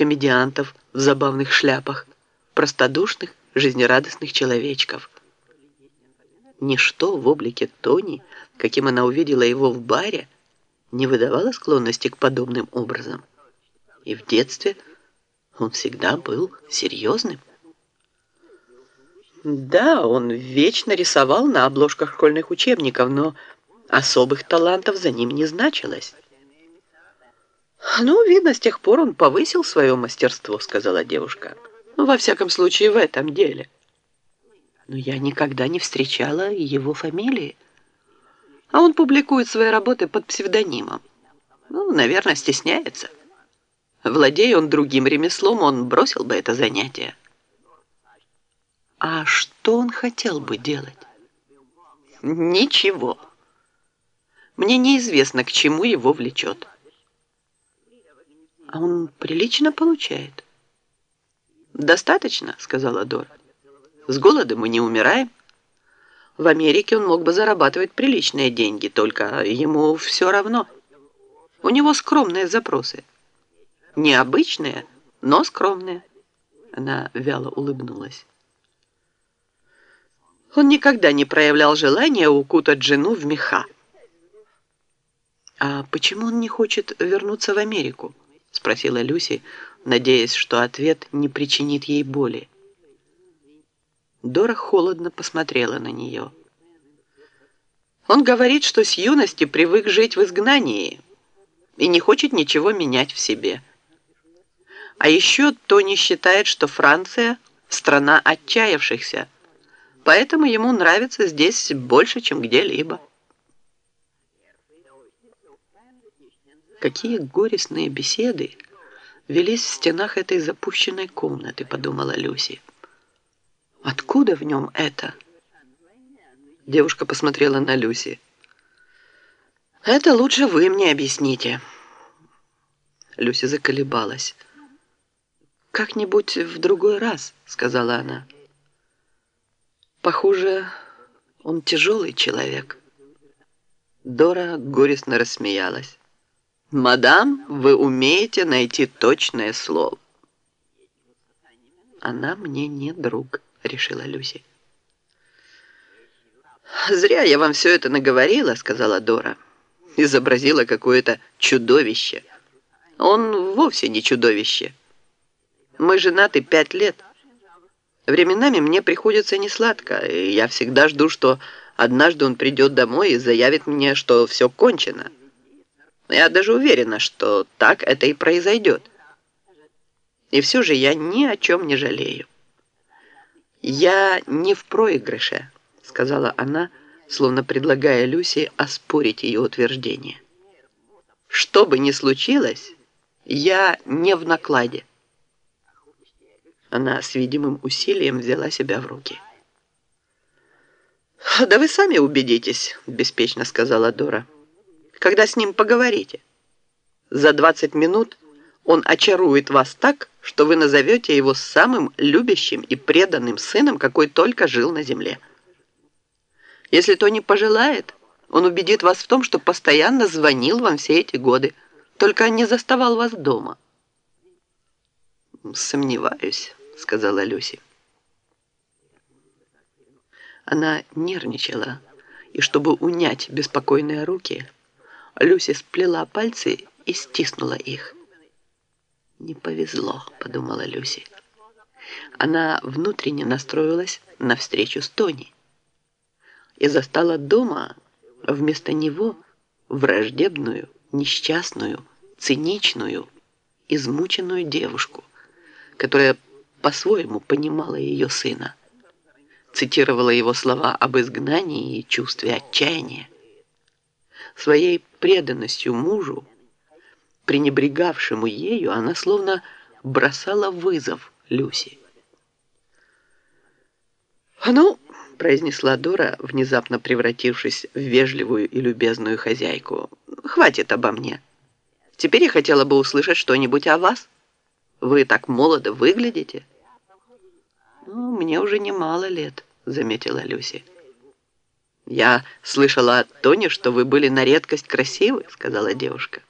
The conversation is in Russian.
комедиантов в забавных шляпах, простодушных, жизнерадостных человечков. Ничто в облике Тони, каким она увидела его в баре, не выдавало склонности к подобным образом. И в детстве он всегда был серьезным. Да, он вечно рисовал на обложках школьных учебников, но особых талантов за ним не значилось. «Ну, видно, с тех пор он повысил свое мастерство», — сказала девушка. «Ну, во всяком случае, в этом деле». «Но я никогда не встречала его фамилии. А он публикует свои работы под псевдонимом. Ну, наверное, стесняется. Владея он другим ремеслом, он бросил бы это занятие». А что он хотел бы делать? Ничего. Мне неизвестно, к чему его влечет. А он прилично получает. «Достаточно», — сказала Дора. «С голода мы не умираем. В Америке он мог бы зарабатывать приличные деньги, только ему все равно. У него скромные запросы. Необычные, но скромные». Она вяло улыбнулась. Он никогда не проявлял желания укутать жену в меха. «А почему он не хочет вернуться в Америку?» — спросила Люси, надеясь, что ответ не причинит ей боли. Дора холодно посмотрела на нее. «Он говорит, что с юности привык жить в изгнании и не хочет ничего менять в себе. А еще Тони считает, что Франция — страна отчаявшихся, поэтому ему нравится здесь больше, чем где-либо». Какие горестные беседы велись в стенах этой запущенной комнаты, подумала Люси. Откуда в нем это? Девушка посмотрела на Люси. Это лучше вы мне объясните. Люси заколебалась. «Как-нибудь в другой раз», — сказала она. «Похоже, он тяжелый человек». Дора горестно рассмеялась. «Мадам, вы умеете найти точное слово». «Она мне не друг», — решила Люси. «Зря я вам все это наговорила», — сказала Дора. Изобразила какое-то чудовище. Он вовсе не чудовище. Мы женаты пять лет. Временами мне приходится несладко, и я всегда жду, что однажды он придет домой и заявит мне, что все кончено. Я даже уверена, что так это и произойдет. И все же я ни о чем не жалею. «Я не в проигрыше», — сказала она, словно предлагая Люси оспорить ее утверждение. «Что бы ни случилось, я не в накладе». Она с видимым усилием взяла себя в руки. «Да вы сами убедитесь», — беспечно сказала Дора когда с ним поговорите. За 20 минут он очарует вас так, что вы назовете его самым любящим и преданным сыном, какой только жил на земле. Если то не пожелает, он убедит вас в том, что постоянно звонил вам все эти годы, только не заставал вас дома. «Сомневаюсь», — сказала Люси. Она нервничала, и чтобы унять беспокойные руки, Люси сплела пальцы и стиснула их. «Не повезло», — подумала Люси. Она внутренне настроилась на встречу с Тони и застала дома вместо него враждебную, несчастную, циничную, измученную девушку, которая по-своему понимала ее сына, цитировала его слова об изгнании и чувстве отчаяния своей преданностью мужу, пренебрегавшему ею, она словно бросала вызов Люси. «Ну», — произнесла Дора, внезапно превратившись в вежливую и любезную хозяйку, «хватит обо мне. Теперь я хотела бы услышать что-нибудь о вас. Вы так молодо выглядите». «Ну, мне уже немало лет», — заметила Люси. «Я слышала от Тони, что вы были на редкость красивы», — сказала девушка.